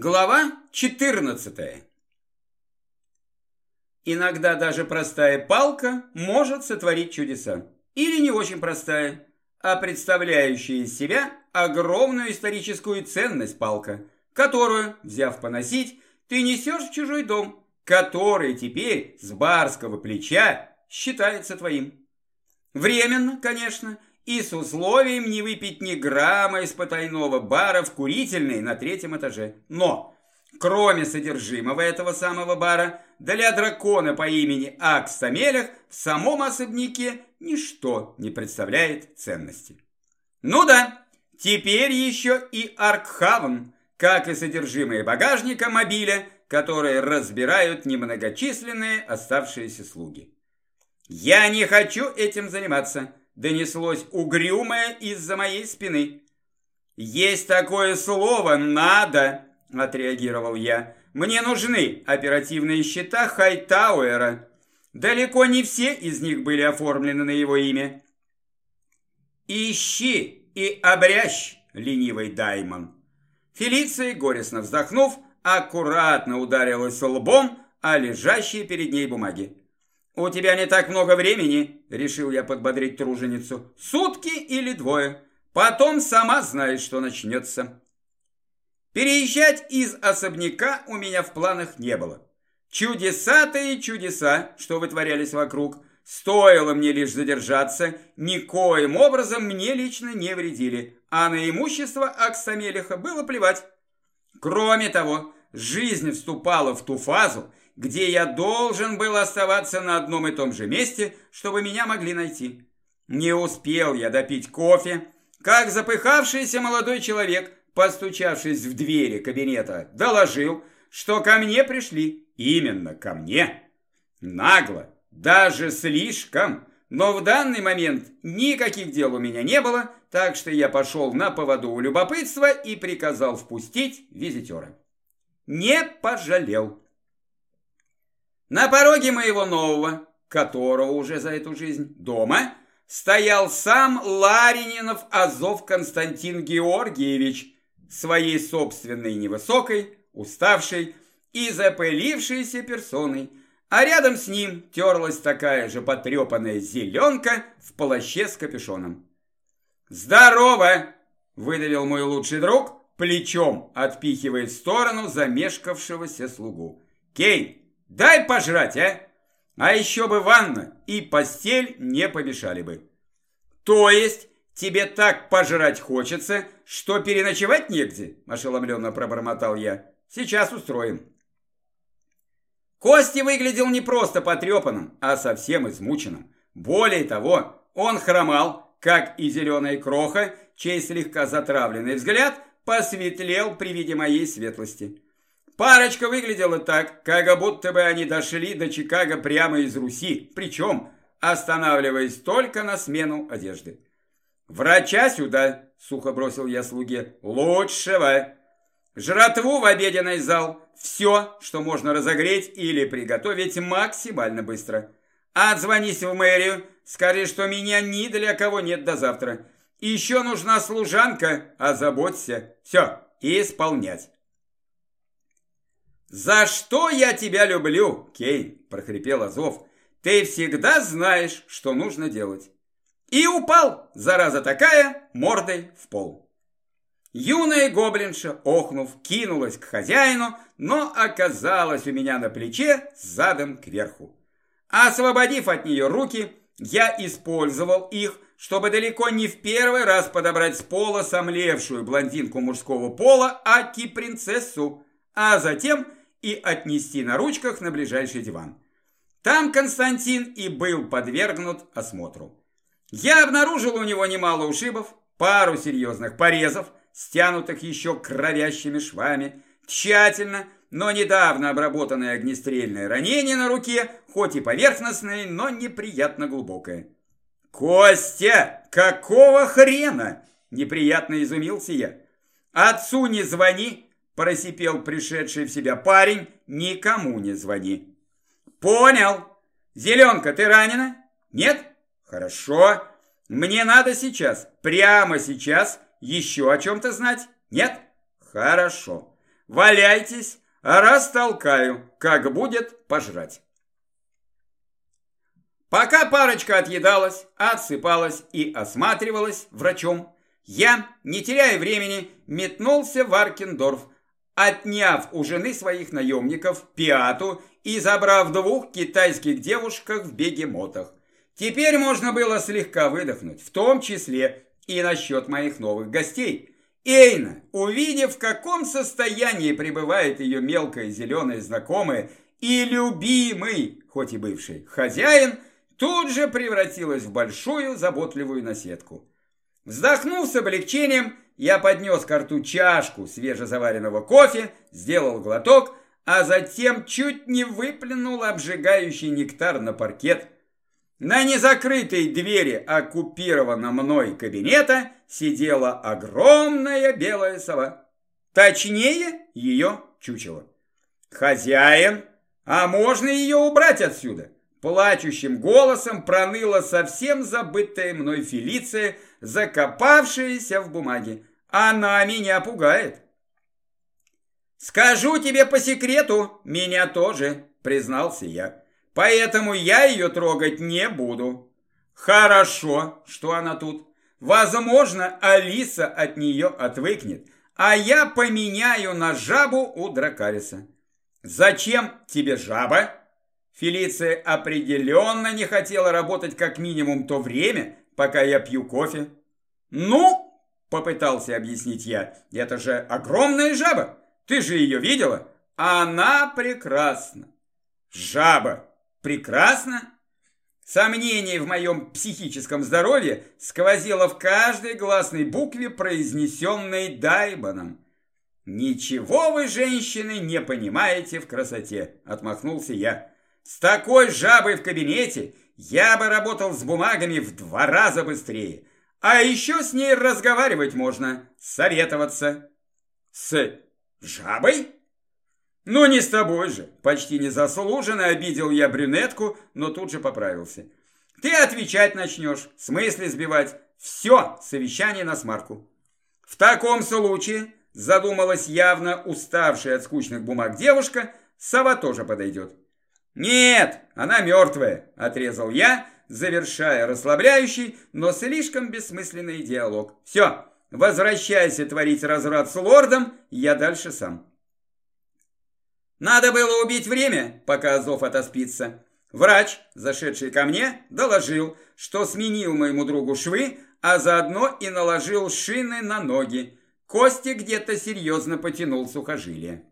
Глава 14 Иногда даже простая палка может сотворить чудеса. Или не очень простая, а представляющая из себя огромную историческую ценность палка, которую, взяв поносить, ты несешь в чужой дом, который теперь с барского плеча считается твоим. Временно, конечно, и с условием не выпить ни грамма из потайного бара в курительной на третьем этаже. Но, кроме содержимого этого самого бара, для дракона по имени Аксамелях в самом особняке ничто не представляет ценности. Ну да, теперь еще и Аркхавн, как и содержимое багажника мобиля, которые разбирают немногочисленные оставшиеся слуги. Я не хочу этим заниматься донеслось угрюмое из-за моей спины. «Есть такое слово «надо», – отреагировал я. «Мне нужны оперативные счета Хайтауэра. Далеко не все из них были оформлены на его имя». «Ищи и обрящ, ленивый Даймон». Фелиция, горестно вздохнув, аккуратно ударилась лбом о лежащие перед ней бумаги. «У тебя не так много времени», – решил я подбодрить труженицу. «Сутки или двое. Потом сама знаешь, что начнется». Переезжать из особняка у меня в планах не было. Чудеса-то чудеса, что вытворялись вокруг. Стоило мне лишь задержаться, никоим образом мне лично не вредили, а на имущество Аксамелиха было плевать. Кроме того, жизнь вступала в ту фазу, где я должен был оставаться на одном и том же месте, чтобы меня могли найти. Не успел я допить кофе, как запыхавшийся молодой человек, постучавшись в двери кабинета, доложил, что ко мне пришли. Именно ко мне. Нагло, даже слишком. Но в данный момент никаких дел у меня не было, так что я пошел на поводу у любопытства и приказал впустить визитера. Не пожалел. На пороге моего нового, которого уже за эту жизнь, дома, стоял сам Ларининов Азов Константин Георгиевич, своей собственной невысокой, уставшей и запылившейся персоной, а рядом с ним терлась такая же потрепанная зеленка в плаще с капюшоном. «Здорово!» – выдавил мой лучший друг, плечом отпихивая в сторону замешкавшегося слугу. «Кейн, Дай пожрать, а! А еще бы ванна и постель не помешали бы. То есть тебе так пожрать хочется, что переночевать негде? Ошеломленно пробормотал я. Сейчас устроим. Кости выглядел не просто потрепанным, а совсем измученным. Более того, он хромал, как и зеленая кроха, чей слегка затравленный взгляд посветлел при виде моей светлости. Парочка выглядела так, как будто бы они дошли до Чикаго прямо из Руси, причем останавливаясь только на смену одежды. «Врача сюда!» – сухо бросил я слуге. «Лучшего!» «Жратву в обеденный зал! Все, что можно разогреть или приготовить максимально быстро!» «Отзвонись в мэрию, скажи, что меня ни для кого нет до завтра!» «Еще нужна служанка, озаботься!» «Все, исполнять!» «За что я тебя люблю, Кейн?» – прохрипел Азов. «Ты всегда знаешь, что нужно делать». И упал, зараза такая, мордой в пол. Юная гоблинша, охнув, кинулась к хозяину, но оказалась у меня на плече задом кверху. Освободив от нее руки, я использовал их, чтобы далеко не в первый раз подобрать с пола сомлевшую блондинку мужского пола Аки-принцессу, а затем и отнести на ручках на ближайший диван. Там Константин и был подвергнут осмотру. Я обнаружил у него немало ушибов, пару серьезных порезов, стянутых еще кровящими швами, тщательно, но недавно обработанное огнестрельное ранение на руке, хоть и поверхностное, но неприятно глубокое. «Костя, какого хрена?» – неприятно изумился я. «Отцу не звони, Просипел пришедший в себя парень, никому не звони. Понял. Зеленка, ты ранена? Нет? Хорошо. Мне надо сейчас, прямо сейчас, еще о чем-то знать? Нет? Хорошо. Валяйтесь, растолкаю, как будет пожрать. Пока парочка отъедалась, отсыпалась и осматривалась врачом, я, не теряя времени, метнулся в Аркендорф, отняв у жены своих наемников пиату и забрав двух китайских девушек в бегемотах. Теперь можно было слегка выдохнуть, в том числе и насчет моих новых гостей. Эйна, увидев, в каком состоянии пребывает ее мелкая зеленая знакомая и любимый, хоть и бывший, хозяин, тут же превратилась в большую заботливую наседку. Вздохнув с облегчением, я поднес к рту чашку свежезаваренного кофе, сделал глоток, а затем чуть не выплюнул обжигающий нектар на паркет. На незакрытой двери оккупированного мной кабинета сидела огромная белая сова. Точнее, ее чучело. «Хозяин, а можно ее убрать отсюда?» Плачущим голосом проныла совсем забытая мной Фелиция, закопавшаяся в бумаге. Она меня пугает. «Скажу тебе по секрету, меня тоже», признался я. «Поэтому я ее трогать не буду». «Хорошо, что она тут. Возможно, Алиса от нее отвыкнет, а я поменяю на жабу у Дракариса». «Зачем тебе жаба?» Фелиция определенно не хотела работать как минимум то время, пока я пью кофе. «Ну, — попытался объяснить я, — это же огромная жаба. Ты же ее видела? Она прекрасна». «Жаба прекрасна?» Сомнение в моем психическом здоровье сквозило в каждой гласной букве, произнесенной Дайбаном. «Ничего вы, женщины, не понимаете в красоте», — отмахнулся я. С такой жабой в кабинете я бы работал с бумагами в два раза быстрее. А еще с ней разговаривать можно, советоваться. С жабой? Ну не с тобой же. Почти незаслуженно обидел я брюнетку, но тут же поправился. Ты отвечать начнешь, в смысле сбивать. Все, совещание на смарку. В таком случае, задумалась явно уставшая от скучных бумаг девушка, сова тоже подойдет. «Нет, она мертвая», – отрезал я, завершая расслабляющий, но слишком бессмысленный диалог. «Все, возвращайся творить разврат с лордом, я дальше сам». Надо было убить время, пока Азов отоспится. Врач, зашедший ко мне, доложил, что сменил моему другу швы, а заодно и наложил шины на ноги. Кости где-то серьезно потянул сухожилие.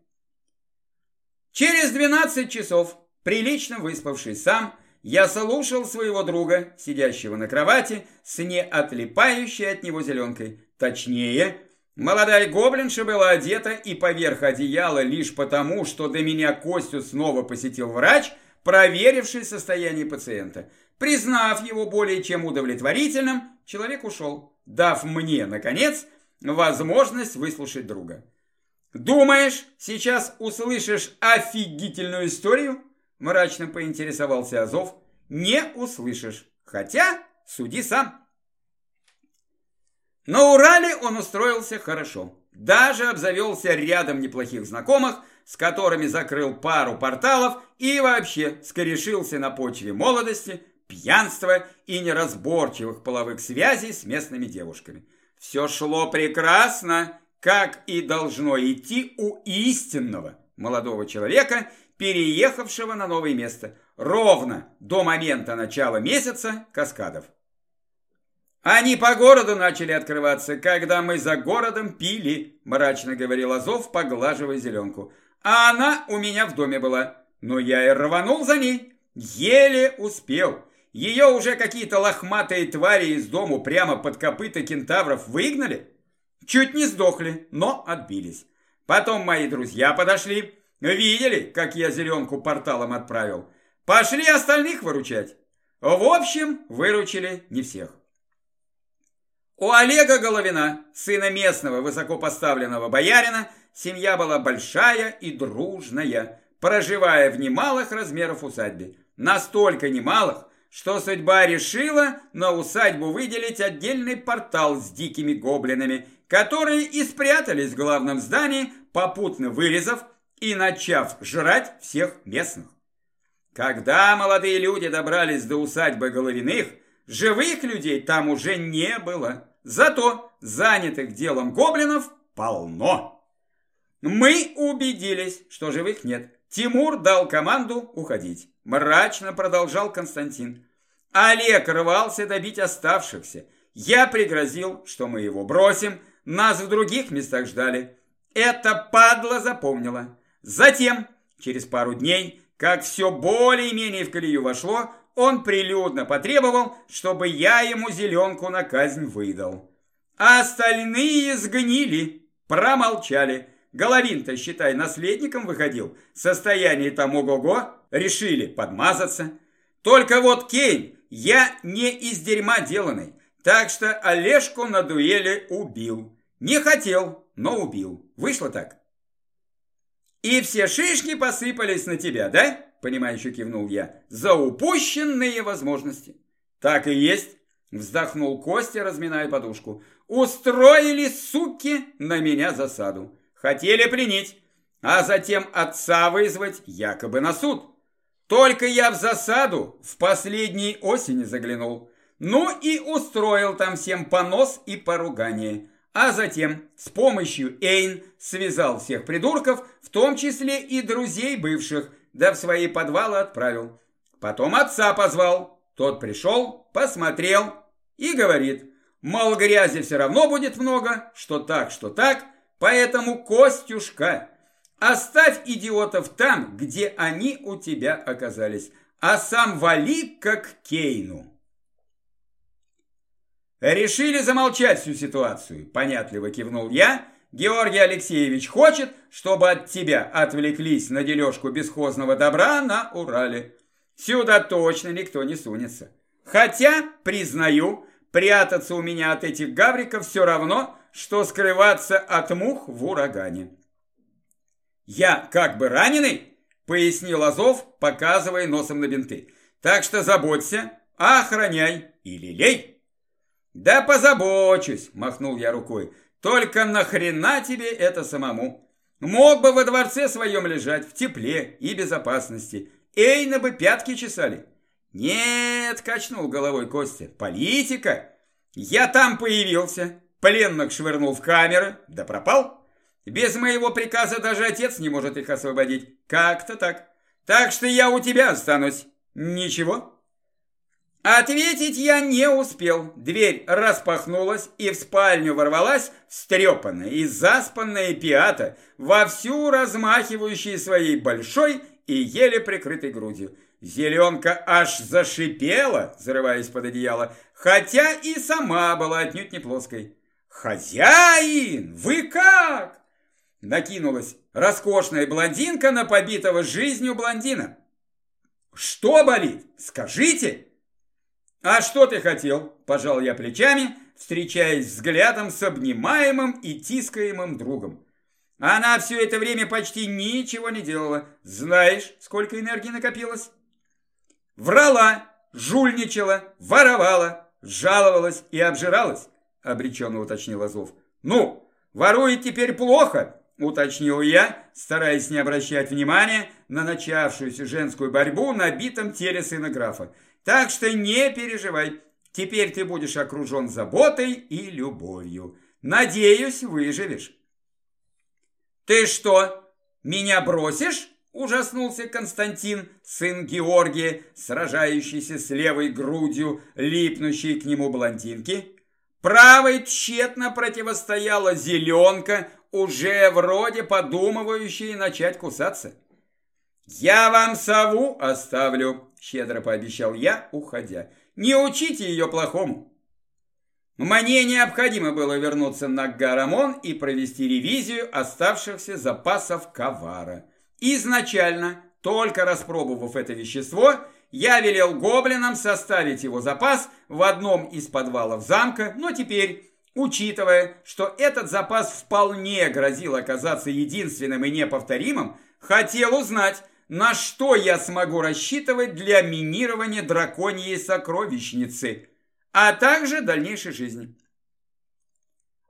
Через 12 часов Прилично выспавшись сам, я слушал своего друга, сидящего на кровати, с неотлипающей от него зеленкой. Точнее, молодая гоблинша была одета и поверх одеяла лишь потому, что до меня Костю снова посетил врач, проверивший состояние пациента. Признав его более чем удовлетворительным, человек ушел, дав мне, наконец, возможность выслушать друга. «Думаешь, сейчас услышишь офигительную историю?» Мрачно поинтересовался Азов. Не услышишь. Хотя, суди сам. На Урале он устроился хорошо. Даже обзавелся рядом неплохих знакомых, с которыми закрыл пару порталов и вообще скорешился на почве молодости, пьянства и неразборчивых половых связей с местными девушками. Все шло прекрасно, как и должно идти у истинного молодого человека – переехавшего на новое место, ровно до момента начала месяца каскадов. Они по городу начали открываться, когда мы за городом пили, мрачно говорил Азов, поглаживая зеленку. А она у меня в доме была, но я и рванул за ней. Еле успел. Ее уже какие-то лохматые твари из дому прямо под копыта кентавров выгнали. Чуть не сдохли, но отбились. Потом мои друзья подошли, Видели, как я зеленку порталом отправил? Пошли остальных выручать. В общем, выручили не всех. У Олега Головина, сына местного высокопоставленного боярина, семья была большая и дружная, проживая в немалых размеров усадьбе. Настолько немалых, что судьба решила на усадьбу выделить отдельный портал с дикими гоблинами, которые и спрятались в главном здании, попутно вырезав и начав жрать всех местных. Когда молодые люди добрались до усадьбы Головиных, живых людей там уже не было. Зато занятых делом гоблинов полно. Мы убедились, что живых нет. Тимур дал команду уходить. Мрачно продолжал Константин. Олег рвался добить оставшихся. Я пригрозил, что мы его бросим. Нас в других местах ждали. Это падла запомнила. Затем, через пару дней, как все более-менее в колею вошло, он прилюдно потребовал, чтобы я ему зеленку на казнь выдал. А остальные сгнили, промолчали. Головин-то, считай, наследником выходил. Состояние там ого-го, решили подмазаться. Только вот Кейн, я не из дерьма деланный, так что Олежку на дуэли убил. Не хотел, но убил. Вышло так. «И все шишки посыпались на тебя, да?» Понимающе кивнул я. «За упущенные возможности». «Так и есть», вздохнул Костя, разминая подушку. «Устроили, суки, на меня засаду. Хотели пленить, а затем отца вызвать якобы на суд. Только я в засаду в последней осени заглянул. Ну и устроил там всем понос и поругание а затем с помощью Эйн связал всех придурков, в том числе и друзей бывших, да в свои подвалы отправил. Потом отца позвал, тот пришел, посмотрел и говорит, мол, грязи все равно будет много, что так, что так, поэтому, Костюшка, оставь идиотов там, где они у тебя оказались, а сам вали как Кейну. «Решили замолчать всю ситуацию», – понятливо кивнул я. «Георгий Алексеевич хочет, чтобы от тебя отвлеклись на дележку бесхозного добра на Урале. Сюда точно никто не сунется. Хотя, признаю, прятаться у меня от этих гавриков все равно, что скрываться от мух в урагане». «Я как бы раненый?» – пояснил Азов, показывая носом на бинты. «Так что заботься, охраняй и лелей». «Да позабочусь!» – махнул я рукой. «Только нахрена тебе это самому? Мог бы во дворце своем лежать в тепле и безопасности. Эйна бы пятки чесали». «Нет!» – качнул головой Костя. «Политика! Я там появился, пленных швырнул в камеры, да пропал. Без моего приказа даже отец не может их освободить. Как-то так. Так что я у тебя останусь. Ничего?» Ответить я не успел. Дверь распахнулась, и в спальню ворвалась встрепанная и заспанная пиата, вовсю размахивающая своей большой и еле прикрытой грудью. Зеленка аж зашипела, зарываясь под одеяло, хотя и сама была отнюдь не плоской. «Хозяин, вы как?» Накинулась роскошная блондинка на побитого жизнью блондина. «Что болит? Скажите!» «А что ты хотел?» – пожал я плечами, встречаясь взглядом с обнимаемым и тискаемым другом. Она все это время почти ничего не делала. Знаешь, сколько энергии накопилось? Врала, жульничала, воровала, жаловалась и обжиралась, обреченно уточнил Азов. Ну, ворует теперь плохо, уточнил я, стараясь не обращать внимания на начавшуюся женскую борьбу на битом теле сына графа. Так что не переживай, теперь ты будешь окружен заботой и любовью. Надеюсь, выживешь. Ты что, меня бросишь? Ужаснулся Константин, сын Георгия, сражающийся с левой грудью, липнущей к нему блондинки. Правой тщетно противостояла зеленка, уже вроде подумывающая начать кусаться. «Я вам сову оставлю», щедро пообещал я, уходя. «Не учите ее плохому!» Мне необходимо было вернуться на Гарамон и провести ревизию оставшихся запасов ковара. Изначально, только распробовав это вещество, я велел гоблинам составить его запас в одном из подвалов замка, но теперь, учитывая, что этот запас вполне грозил оказаться единственным и неповторимым, хотел узнать, на что я смогу рассчитывать для минирования драконьей сокровищницы, а также дальнейшей жизни.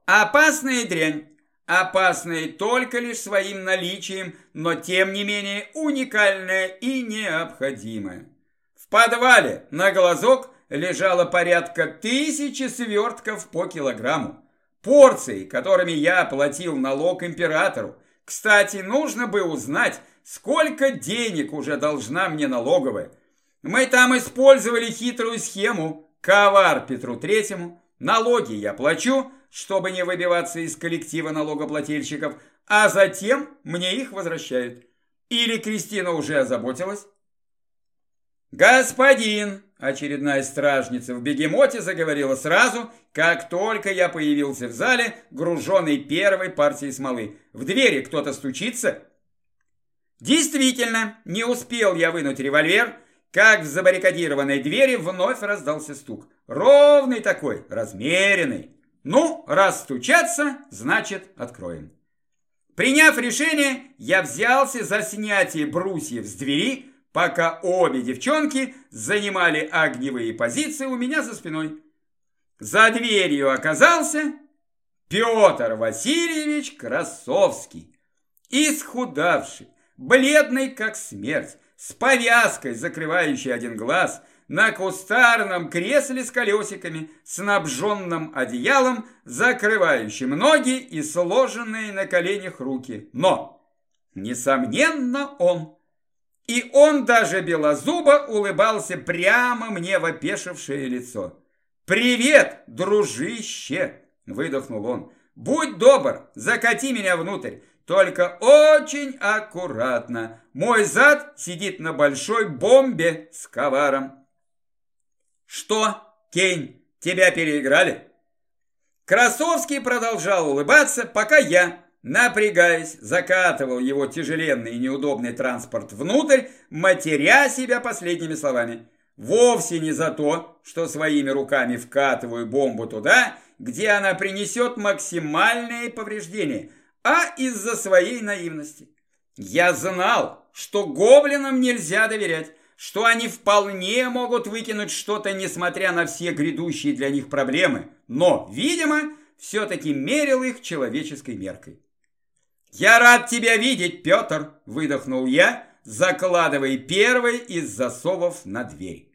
Опасная дрянь. Опасная только лишь своим наличием, но тем не менее уникальная и необходимая. В подвале на глазок лежало порядка тысячи свертков по килограмму. Порции, которыми я платил налог императору. Кстати, нужно бы узнать, сколько денег уже должна мне налоговая. Мы там использовали хитрую схему. Ковар Петру Третьему. Налоги я плачу, чтобы не выбиваться из коллектива налогоплательщиков, а затем мне их возвращают. Или Кристина уже озаботилась? «Господин!» – очередная стражница в бегемоте заговорила сразу, как только я появился в зале, груженный первой партией смолы. В двери кто-то стучится? Действительно, не успел я вынуть револьвер, как в забаррикадированной двери вновь раздался стук. Ровный такой, размеренный. Ну, раз стучаться, значит откроем. Приняв решение, я взялся за снятие брусьев с двери, пока обе девчонки занимали огневые позиции у меня за спиной. За дверью оказался Петр Васильевич Красовский, исхудавший, бледный как смерть, с повязкой, закрывающей один глаз, на кустарном кресле с колесиками, снабженном одеялом, закрывающим ноги и сложенные на коленях руки. Но, несомненно, он и он даже белозубо улыбался прямо мне в опешившее лицо. «Привет, дружище!» – выдохнул он. «Будь добр, закати меня внутрь, только очень аккуратно. Мой зад сидит на большой бомбе с коваром». «Что, Кейн, тебя переиграли?» Красовский продолжал улыбаться, пока я, напрягаясь, закатывал его тяжеленный и неудобный транспорт внутрь, матеря себя последними словами. Вовсе не за то, что своими руками вкатываю бомбу туда, где она принесет максимальные повреждения, а из-за своей наивности. Я знал, что гоблинам нельзя доверять, что они вполне могут выкинуть что-то, несмотря на все грядущие для них проблемы, но, видимо, все-таки мерил их человеческой меркой. «Я рад тебя видеть, Петр!» – выдохнул я, закладывая первый из засовов на дверь.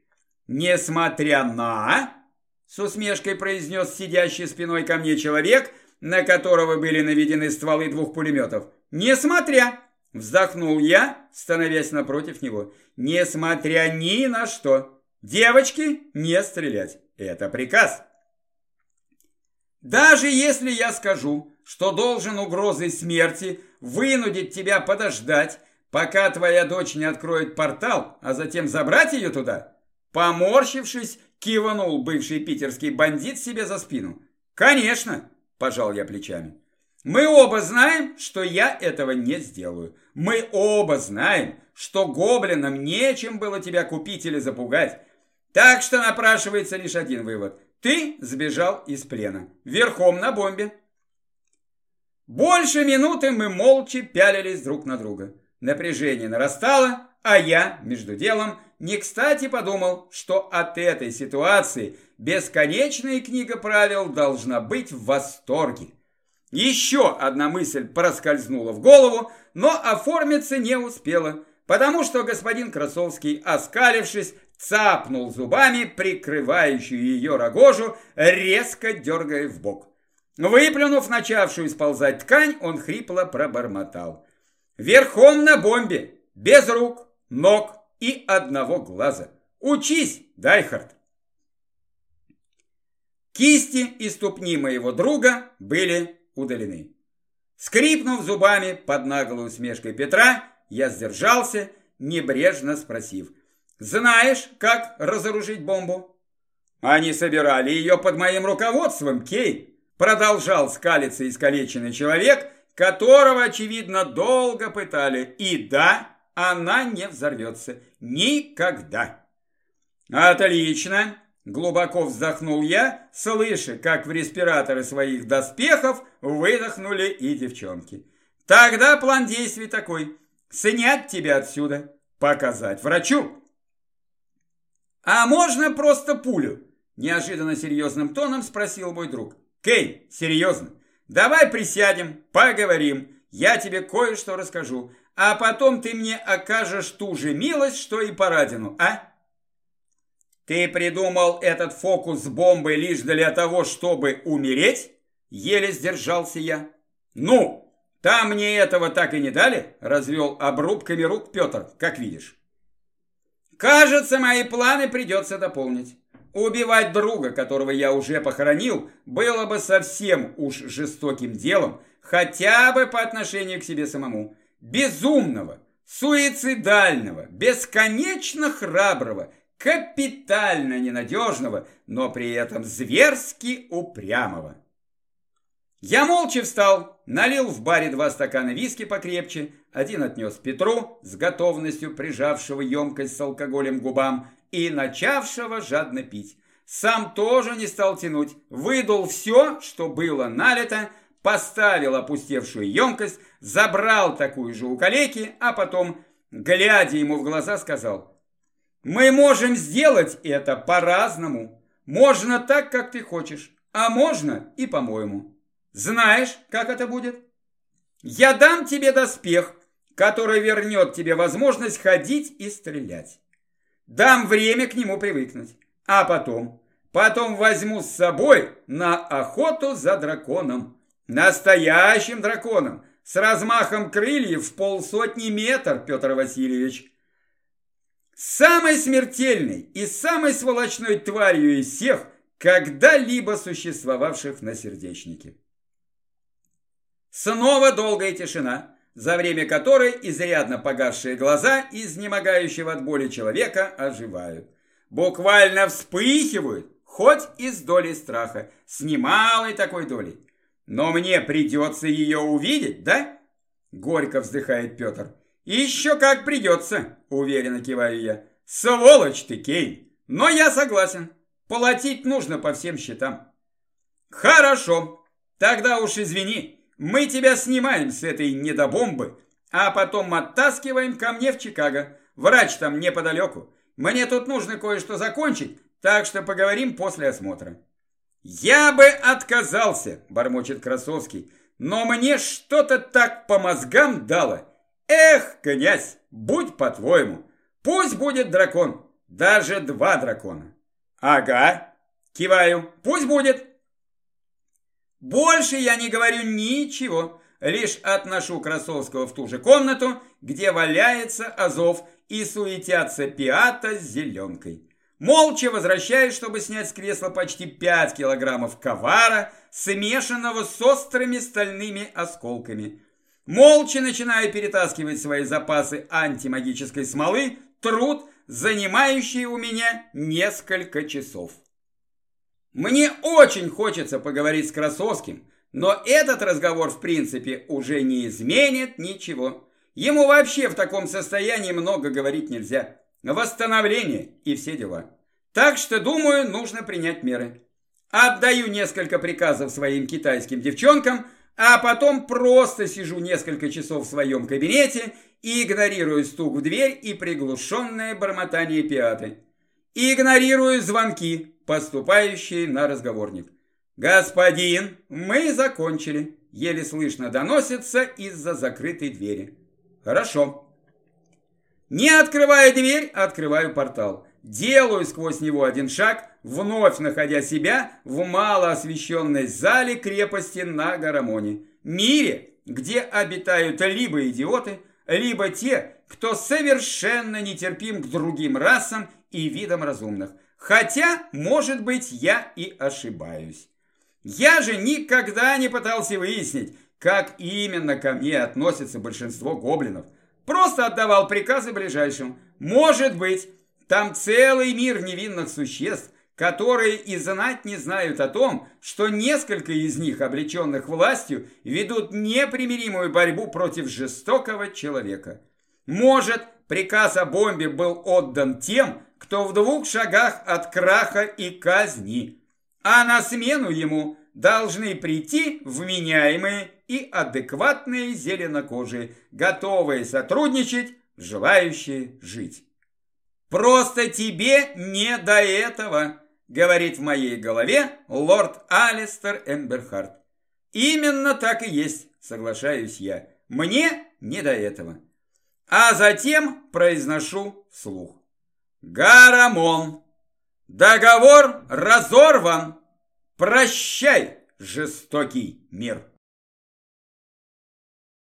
«Несмотря на...» – с усмешкой произнес сидящий спиной ко мне человек, на которого были наведены стволы двух пулеметов. «Несмотря...» – вздохнул я, становясь напротив него. «Несмотря ни на что. Девочки, не стрелять. Это приказ». Даже если я скажу, что должен угрозой смерти вынудить тебя подождать, пока твоя дочь не откроет портал, а затем забрать ее туда? Поморщившись, киванул бывший питерский бандит себе за спину. Конечно, пожал я плечами. Мы оба знаем, что я этого не сделаю. Мы оба знаем, что гоблинам нечем было тебя купить или запугать. Так что напрашивается лишь один вывод. Ты сбежал из плена. Верхом на бомбе. Больше минуты мы молча пялились друг на друга. Напряжение нарастало, а я, между делом, не кстати подумал, что от этой ситуации бесконечная книга правил должна быть в восторге. Еще одна мысль проскользнула в голову, но оформиться не успела, потому что господин Красовский, оскалившись, цапнул зубами прикрывающую ее рогожу, резко дергая в бок. Выплюнув начавшую сползать ткань, он хрипло пробормотал. «Верхом на бомбе, без рук, ног и одного глаза. Учись, Дайхард!» Кисти и ступни моего друга были удалены. Скрипнув зубами под наглой усмешкой Петра, я сдержался, небрежно спросив. «Знаешь, как разоружить бомбу?» «Они собирали ее под моим руководством, Кей!» Продолжал скалиться искалеченный человек, которого, очевидно, долго пытали. И да, она не взорвется. Никогда. Отлично. Глубоко вздохнул я, слыша, как в респираторы своих доспехов выдохнули и девчонки. Тогда план действий такой. Снять тебя отсюда, показать врачу. А можно просто пулю? Неожиданно серьезным тоном спросил мой друг. Кей, серьезно, Давай присядем, поговорим. Я тебе кое-что расскажу. А потом ты мне окажешь ту же милость, что и Парадину, а? Ты придумал этот фокус с бомбой лишь для того, чтобы умереть? Еле сдержался я. Ну, там мне этого так и не дали, развел обрубками рук Петр, как видишь. Кажется, мои планы придется дополнить. Убивать друга, которого я уже похоронил, было бы совсем уж жестоким делом, хотя бы по отношению к себе самому. Безумного, суицидального, бесконечно храброго, капитально ненадежного, но при этом зверски упрямого. Я молча встал, налил в баре два стакана виски покрепче, один отнес Петру, с готовностью прижавшего емкость с алкоголем губам и начавшего жадно пить. Сам тоже не стал тянуть, выдул все, что было налито, поставил опустевшую емкость, забрал такую же у калеки, а потом, глядя ему в глаза, сказал, «Мы можем сделать это по-разному. Можно так, как ты хочешь, а можно и по-моему». Знаешь, как это будет? Я дам тебе доспех, который вернет тебе возможность ходить и стрелять. Дам время к нему привыкнуть. А потом, потом возьму с собой на охоту за драконом. Настоящим драконом, с размахом крыльев в полсотни метр, Петр Васильевич. Самой смертельной и самой сволочной тварью из всех, когда-либо существовавших на сердечнике. Снова долгая тишина, за время которой изрядно погасшие глаза изнемогающего от боли человека оживают. Буквально вспыхивают, хоть и с долей страха, с немалой такой долей. Но мне придется ее увидеть, да? Горько вздыхает Петр. Еще как придется, уверенно киваю я. Сволочь ты, Кейн, но я согласен. Платить нужно по всем счетам. Хорошо, тогда уж извини. Мы тебя снимаем с этой недобомбы, а потом оттаскиваем ко мне в Чикаго. Врач там неподалеку. Мне тут нужно кое-что закончить, так что поговорим после осмотра». «Я бы отказался», – бормочет Красовский, «но мне что-то так по мозгам дало. Эх, князь, будь по-твоему, пусть будет дракон, даже два дракона». «Ага», – киваю, «пусть будет». Больше я не говорю ничего, лишь отношу Красовского в ту же комнату, где валяется Азов и суетятся Пиата с зеленкой. Молча возвращаюсь, чтобы снять с кресла почти 5 килограммов ковара, смешанного с острыми стальными осколками. Молча начинаю перетаскивать свои запасы антимагической смолы, труд, занимающий у меня несколько часов. Мне очень хочется поговорить с Красовским, но этот разговор, в принципе, уже не изменит ничего. Ему вообще в таком состоянии много говорить нельзя. Восстановление и все дела. Так что, думаю, нужно принять меры. Отдаю несколько приказов своим китайским девчонкам, а потом просто сижу несколько часов в своем кабинете и игнорирую стук в дверь и приглушенное бормотание пиаты. Игнорирую звонки, поступающие на разговорник. «Господин, мы закончили», – еле слышно доносится из-за закрытой двери. «Хорошо». Не открывая дверь, открываю портал. Делаю сквозь него один шаг, вновь находя себя в малоосвещенной зале крепости на Гарамоне. Мире, где обитают либо идиоты, либо те, кто совершенно нетерпим к другим расам и видам разумных. Хотя, может быть, я и ошибаюсь. Я же никогда не пытался выяснить, как именно ко мне относится большинство гоблинов. Просто отдавал приказы ближайшим. Может быть, там целый мир невинных существ, которые и знать не знают о том, что несколько из них, облеченных властью, ведут непримиримую борьбу против жестокого человека. Может, приказ о бомбе был отдан тем, кто в двух шагах от краха и казни, а на смену ему должны прийти вменяемые и адекватные зеленокожие, готовые сотрудничать, желающие жить. «Просто тебе не до этого», — говорит в моей голове лорд Алистер Эмберхарт. Именно так и есть, соглашаюсь я. Мне не до этого. А затем произношу вслух. Гарамон, договор разорван. Прощай, жестокий мир.